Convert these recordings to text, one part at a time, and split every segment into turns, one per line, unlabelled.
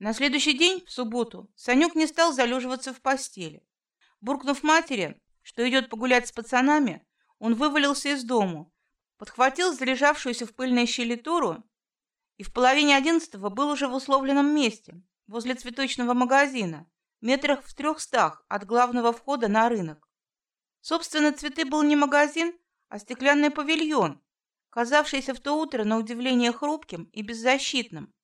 На следующий день, в субботу, Санюк не стал залеживаться в постели. Буркнув матери, что идет погулять с пацанами, он вывалился из дому, подхватил залежавшуюся в пыльной щели Туру и в половине одиннадцатого был уже в условленном месте, возле цветочного магазина, метрах в трехстах от главного входа на рынок. Собственно, цветы был не магазин, а стеклянный павильон, казавшийся в то утро на удивление хрупким и беззащитным.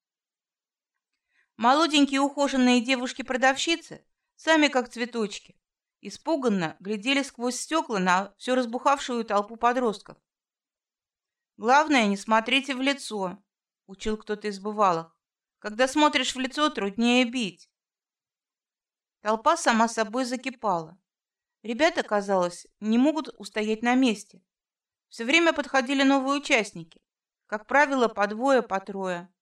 Молоденькие ухоженные девушки-продавщицы, сами как цветочки, испуганно глядели сквозь стекла на всю разбухавшую толпу подростков. Главное, не смотрите в лицо, учил кто-то из бывалых. Когда смотришь в лицо, труднее бить. Толпа сама собой закипала. Ребята, казалось, не могут устоять на месте. Все время подходили новые участники, как правило, по двое, по трое.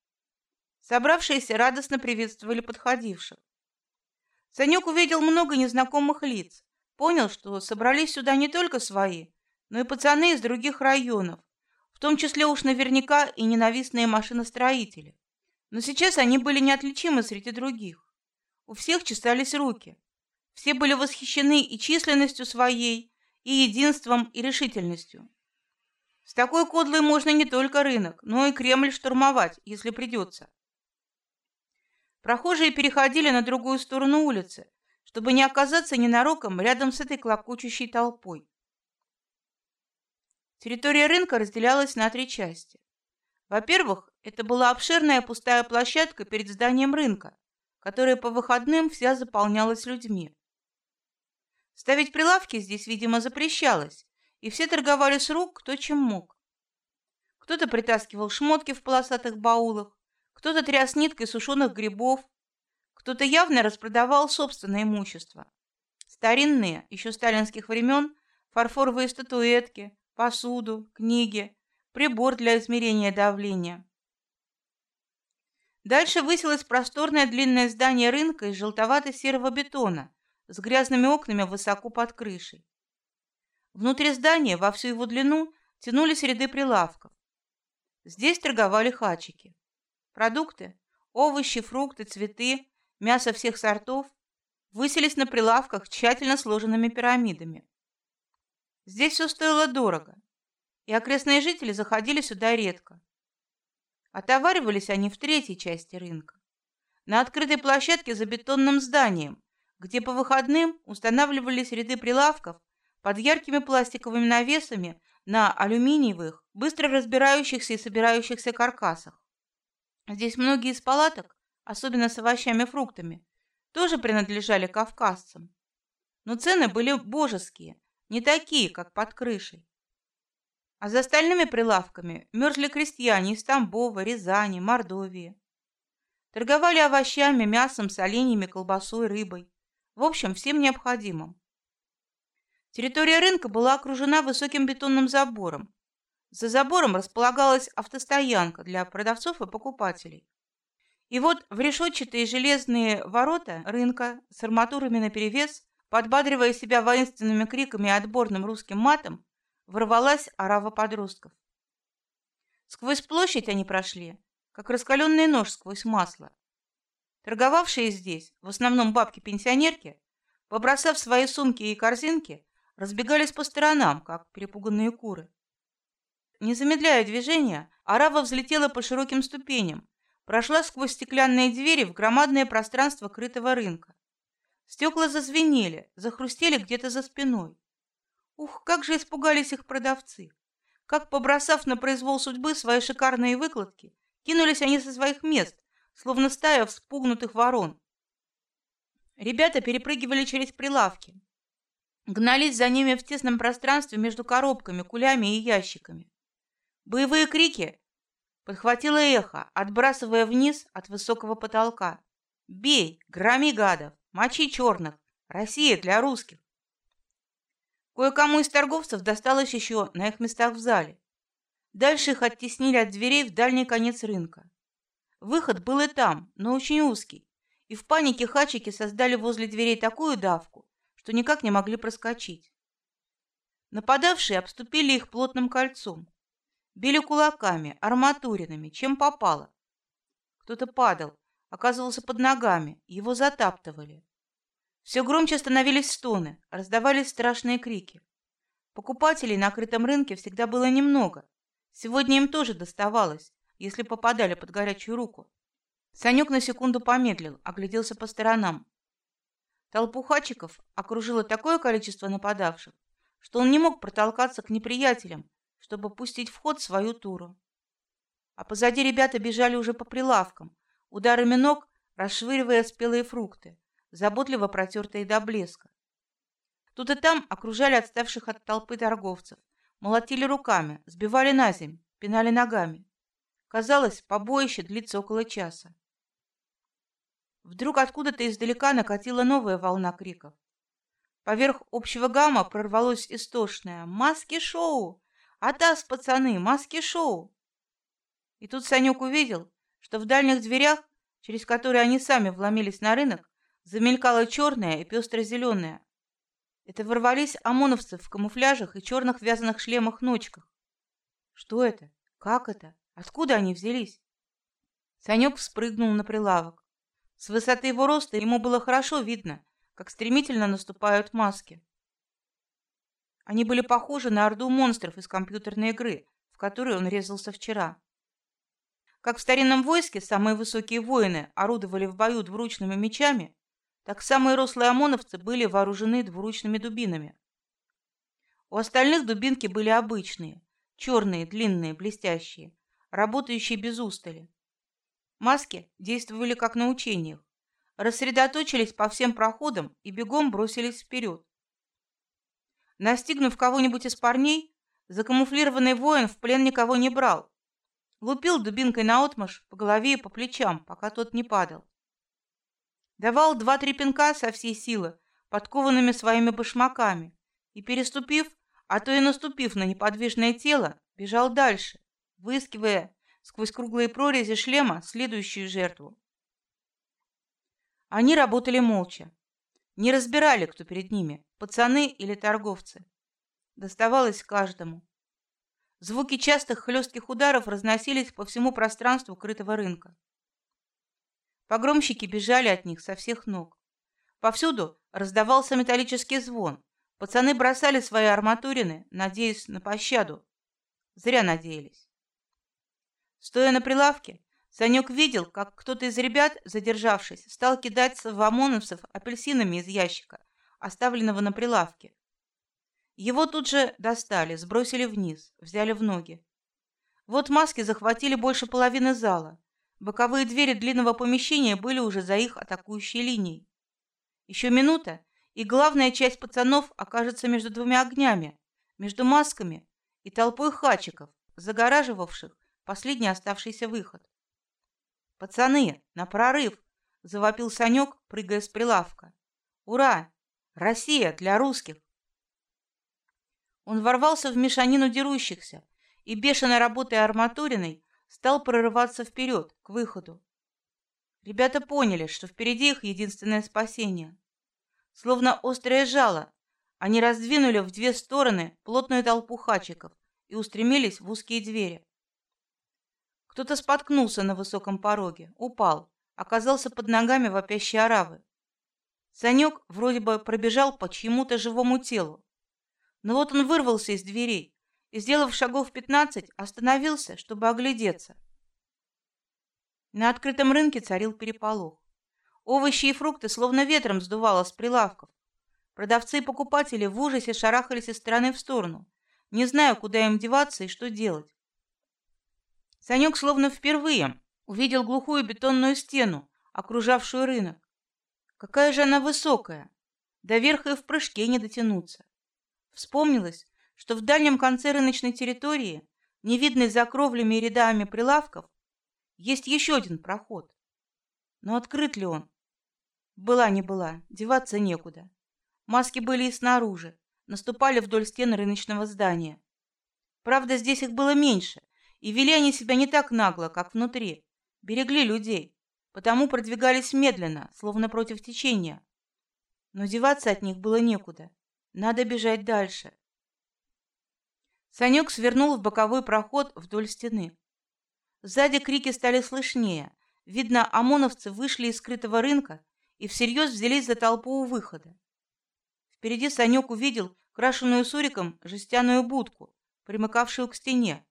Собравшиеся радостно приветствовали подходивших. Санек увидел много незнакомых лиц, понял, что собрались сюда не только свои, но и пацаны из других районов, в том числе уж наверняка и ненавистные машиностроители. Но сейчас они были неотличимы среди других. У всех чесались руки. Все были восхищены и численностью своей, и единством, и решительностью. С такой кодлой можно не только рынок, но и Кремль штурмовать, если придется. Прохожие переходили на другую сторону улицы, чтобы не оказаться ненароком рядом с этой клокочущей толпой. Территория рынка разделялась на три части. Во-первых, это была обширная пустая площадка перед зданием рынка, которая по выходным вся заполнялась людьми. Ставить прилавки здесь, видимо, запрещалось, и все торговали с рук кто чем мог. Кто-то притаскивал шмотки в полосатых баулах, кто-то тряс ниткой сушеных грибов, кто-то явно распродавал собственное имущество. Старинные, еще сталинских времен, фарфоровые статуэтки, посуду, книги, прибор для измерения давления. Дальше высилось просторное длинное здание рынка из желтовато-серого бетона с грязными окнами высоко под крышей. Внутри здания во всю его длину тянулись ряды прилавков. Здесь торговали хачики. Продукты, овощи, фрукты, цветы, мясо всех сортов высились на прилавках тщательно сложенными пирамидами. Здесь все стоило дорого, и окрестные жители заходили сюда редко. Отоваривались они в третьей части рынка, на открытой площадке за бетонным зданием, где по выходным устанавливались ряды прилавков под яркими пластиковыми навесами на алюминиевых, быстро разбирающихся и собирающихся каркасах. Здесь многие из палаток, особенно с овощами и фруктами, тоже принадлежали кавказцам. Но цены были божеские, не такие, как под крышей. А за остальными прилавками мерзли крестьяне из Тамбова, Рязани, Мордовии. Торговали овощами, мясом, соленьями, колбасой, рыбой. В общем, всем необходимым. Территория рынка была окружена высоким бетонным забором, за забором располагалась автостоянка для продавцов и покупателей. И вот в решетчатые железные ворота рынка с арматурами наперевес, подбадривая себя воинственными криками и отборным русским матом, ворвалась орава подростков. Сквозь площадь они прошли, как раскаленный нож сквозь масло. Торговавшие здесь, в основном бабки-пенсионерки, побросав свои сумки и корзинки, разбегались по сторонам, как перепуганные куры. Не замедляя движения, арава взлетела по широким ступеням, прошла сквозь стеклянные двери в громадное пространство крытого рынка. Стекла зазвенели, захрустели где-то за спиной. Ух, как же испугались их продавцы! Как побросав на произвол судьбы свои шикарные выкладки, кинулись они со своих мест, словно стая вспугнутых ворон. Ребята перепрыгивали через прилавки, гнались за ними в тесном пространстве между коробками, кулями и ящиками. Боевые крики подхватило эхо, отбрасывая вниз от высокого потолка. Бей, громи гадов, мочи черных, Россия для русских. Кое-кому из торговцев досталось еще на их местах в зале. Дальше их оттеснили от дверей в дальний конец рынка. Выход был и там, но очень узкий, и в панике хачики создали возле дверей такую давку, что никак не могли проскочить. Нападавшие обступили их плотным кольцом, били кулаками, арматуринами, чем попало. Кто-то падал, оказывался под ногами, его затаптывали. Все громче становились стоны, раздавались страшные крики. Покупателей на крытом рынке всегда было немного. Сегодня им тоже доставалось, если попадали под горячую руку. Санек на секунду помедлил, огляделся по сторонам. Толпу хачиков окружило такое количество нападавших, что он не мог протолкаться к неприятелям, чтобы пустить в ход свою туру. А позади ребята бежали уже по прилавкам, ударами ног расшвыривая спелые фрукты заботливо протертые до блеска. Тут и там окружали отставших от толпы торговцев, молотили руками, сбивали на земь, пинали ногами. Казалось, побоище длится около часа. Вдруг откуда-то издалека накатила новая волна криков. Поверх общего гамма прорвалось истошное «Маски-шоу! Атас, пацаны! Маски-шоу!» И тут Санек увидел, что в дальних дверях, через которые они сами вломились на рынок, Замелькало черное и пестро-зеленое. Это ворвались ОМОНовцы в камуфляжах и черных вязаных шлемах-ночках. Что это? Как это? Откуда они взялись? Санек спрыгнул на прилавок. С высоты его роста ему было хорошо видно, как стремительно наступают маски. Они были похожи на орду монстров из компьютерной игры, в которую он резался вчера. Как в старинном войске самые высокие воины орудовали в бою двуручными мечами, так самые рослые ОМОНовцы были вооружены двуручными дубинами. У остальных дубинки были обычные, черные, длинные, блестящие, работающие без устали. Маски действовали как на учениях, рассредоточились по всем проходам и бегом бросились вперед. Настигнув кого-нибудь из парней, закамуфлированный воин в плен никого не брал, лупил дубинкой наотмашь по голове и по плечам, пока тот не падал. Давал два-три пинка со всей силы, подкованными своими башмаками, и переступив, а то и наступив на неподвижное тело, бежал дальше, выискивая сквозь круглые прорези шлема следующую жертву. Они работали молча, не разбирали, кто перед ними, пацаны или торговцы. Доставалось каждому. Звуки частых хлестких ударов разносились по всему пространству крытого рынка. Погромщики бежали от них со всех ног. Повсюду раздавался металлический звон. Пацаны бросали свои арматурины, надеясь на пощаду. Зря надеялись. Стоя на прилавке, Санек видел, как кто-то из ребят, задержавшись, стал кидать в ОМОНовцев апельсинами из ящика, оставленного на прилавке. Его тут же достали, сбросили вниз, взяли в ноги. Вот маски захватили больше половины зала. Боковые двери длинного помещения были уже за их атакующей линией. Еще минута, и главная часть пацанов окажется между двумя огнями, между масками и толпой хачиков, загораживавших последний оставшийся выход. Пацаны, на прорыв! завопил Санек, прыгая с прилавка. Ура! Россия для русских! Он ворвался в мешанину дерущихся и бешено работая арматуриной стал прорываться вперед, к выходу. Ребята поняли, что впереди их единственное спасение. Словно острое жало, они раздвинули в две стороны плотную толпу хачиков и устремились в узкие двери. Кто-то споткнулся на высоком пороге, упал, оказался под ногами вопящей оравы. Санек вроде бы пробежал по чьему-то живому телу, но вот он вырвался из дверей и, сделав шагов пятнадцать, остановился, чтобы оглядеться. На открытом рынке царил переполох. Овощи и фрукты словно ветром сдувало с прилавков. Продавцы и покупатели в ужасе шарахались из стороны в сторону, не зная, куда им деваться и что делать. Санек словно впервые увидел глухую бетонную стену, окружавшую рынок. Какая же она высокая! До верха и в прыжке не дотянуться. Вспомнилось, что в дальнем конце рыночной территории, не видной за кровлями и рядами прилавков, есть еще один проход. Но открыт ли он? Была не была, деваться некуда. Маски были и снаружи, наступали вдоль стен рыночного здания. Правда, здесь их было меньше, и вели они себя не так нагло, как внутри. Берегли людей, потому продвигались медленно, словно против течения. Но деваться от них было некуда. Надо бежать дальше. Санек свернул в боковой проход вдоль стены. Сзади крики стали слышнее, Видно, ОМОНовцы вышли из скрытого рынка и всерьез взялись за толпу у выхода. Впереди Санек увидел крашеную суриком жестяную будку, примыкавшую к стене.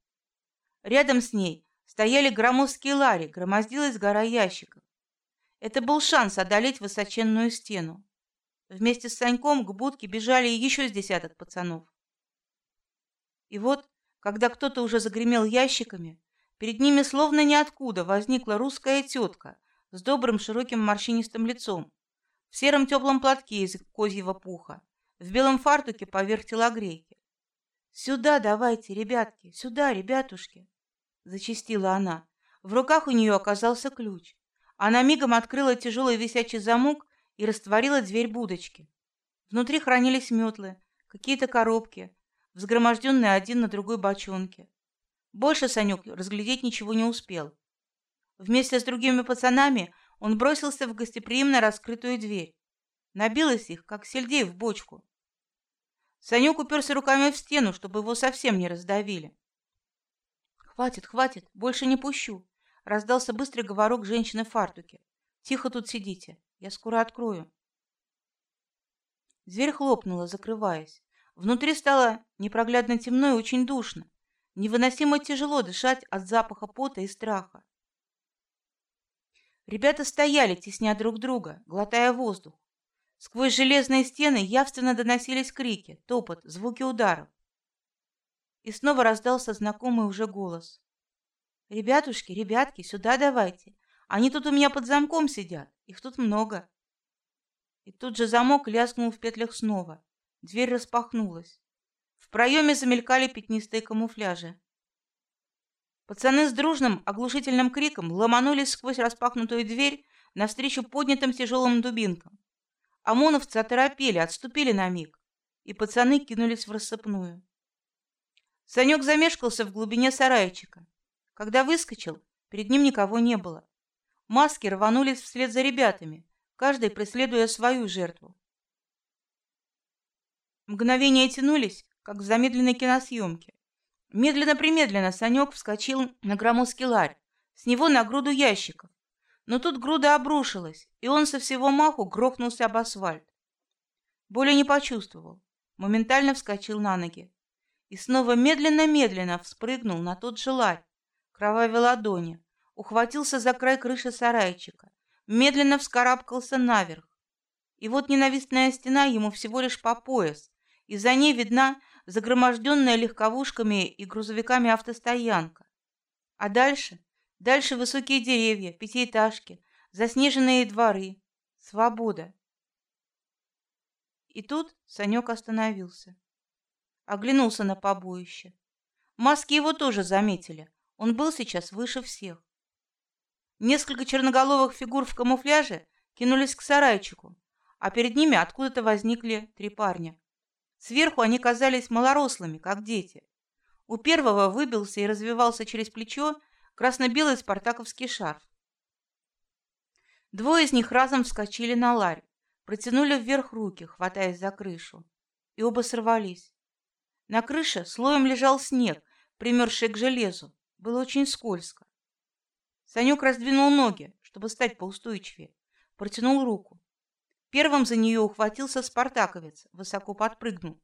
Рядом с ней стояли громоздкие лари, громоздилась гора ящиков. Это был шанс одолеть высоченную стену. Вместе с Саньком к будке бежали еще с десяток пацанов. И вот, когда кто-то уже загремел ящиками, перед ними словно ниоткуда возникла русская тетка с добрым широким морщинистым лицом, в сером теплом платке из козьего пуха, в белом фартуке поверх телогрейки. Сюда давайте, ребятки, сюда, ребятушки, зачастила она. В руках у нее оказался ключ. Она мигом открыла тяжелый висячий замок и растворила дверь будочки. Внутри хранились метлы, какие-то коробки, взгроможденные один на другой бочонки. Больше Санек разглядеть ничего не успел. Вместе с другими пацанами он бросился в гостеприимно раскрытую дверь. Набилось их, как сельдей в бочку. Санек уперся руками в стену, чтобы его совсем не раздавили. Хватит, хватит, больше не пущу. Раздался быстрый говорок женщины в фартуке. Тихо тут сидите, я скоро открою. Дверь хлопнула, закрываясь. Внутри стало непроглядно темно и очень душно. Невыносимо тяжело дышать от запаха пота и страха. Ребята стояли, тесня друг друга, глотая воздух. Сквозь железные стены явственно доносились крики, топот, звуки ударов. И снова раздался знакомый уже голос. Ребятушки, ребятки, сюда давайте. Они тут у меня под замком сидят. Их тут много. И тут же замок лязгнул в петлях снова. Дверь распахнулась. В проеме замелькали пятнистые камуфляжи. Пацаны с дружным оглушительным криком ломанулись сквозь распахнутую дверь навстречу поднятым тяжелым дубинкам. ОМОНовцы оторопели, отступили на миг, и пацаны кинулись в рассыпную. Санек замешкался в глубине сарайчика. Когда выскочил, перед ним никого не было. Маски рванулись вслед за ребятами, каждый преследуя свою жертву. Мгновения тянулись, как в замедленной киносъемке. Медленно-примедленно Санек вскочил на громоздкий ларь, с него на груду ящиков. Но тут груда обрушилась, и он со всего маху грохнулся об асфальт. Боли не почувствовал, моментально вскочил на ноги и снова медленно-медленно вспрыгнул на тот же ларь, кровавой ладони, ухватился за край крыши сарайчика, медленно вскарабкался наверх. И вот ненавистная стена ему всего лишь по пояс, и за ней видна загроможденная легковушками и грузовиками автостоянка. А дальше, дальше высокие деревья, пятиэтажки, заснеженные дворы, свобода. И тут Санек остановился, оглянулся на побоище. Маски его тоже заметили. Он был сейчас выше всех. Несколько черноголовых фигур в камуфляже кинулись к сарайчику, а перед ними откуда-то возникли три парня. Сверху они казались малорослыми, как дети. У первого выбился и развивался через плечо красно-белый спартаковский шарф. Двое из них разом вскочили на ларь, протянули вверх руки, хватаясь за крышу, и оба сорвались. На крыше слоем лежал снег, примерзший к железу, было очень скользко. Санек раздвинул ноги, чтобы стать поустойчивее, протянул руку. Первым за нее ухватился спартаковец, высоко подпрыгнул.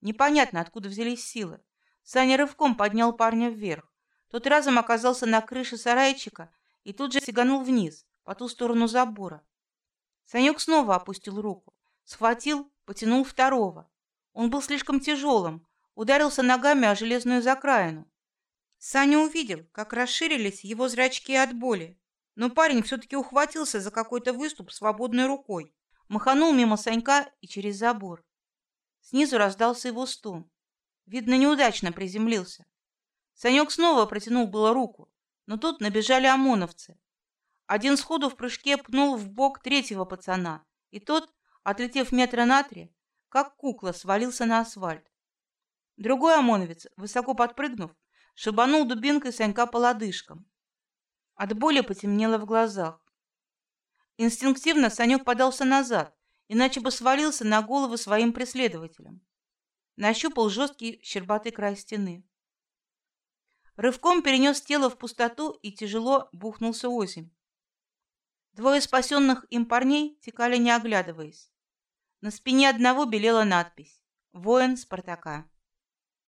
Непонятно, откуда взялись силы. Саня рывком поднял парня вверх. Тот разом оказался на крыше сарайчика и тут же сиганул вниз, по ту сторону забора. Санек снова опустил руку, схватил, потянул второго. Он был слишком тяжелым, ударился ногами о железную закраину. Саня увидел, как расширились его зрачки от боли, но парень все-таки ухватился за какой-то выступ свободной рукой, маханул мимо Санька и через забор. Снизу раздался его стон. Видно, неудачно приземлился. Санек снова протянул было руку, но тут набежали ОМОНовцы. Один сходу в прыжке пнул в бок третьего пацана, и тот, отлетев метра на три, как кукла свалился на асфальт. Другой ОМОНовец, высоко подпрыгнув, шибанул дубинкой Санька по лодыжкам. От боли потемнело в глазах. Инстинктивно Санек подался назад, иначе бы свалился на голову своим преследователям. Нащупал жесткий щербатый край стены. Рывком перенес тело в пустоту и тяжело бухнулся озимь. Двое спасенных им парней текали не оглядываясь. На спине одного белела надпись: "Воин Спартака".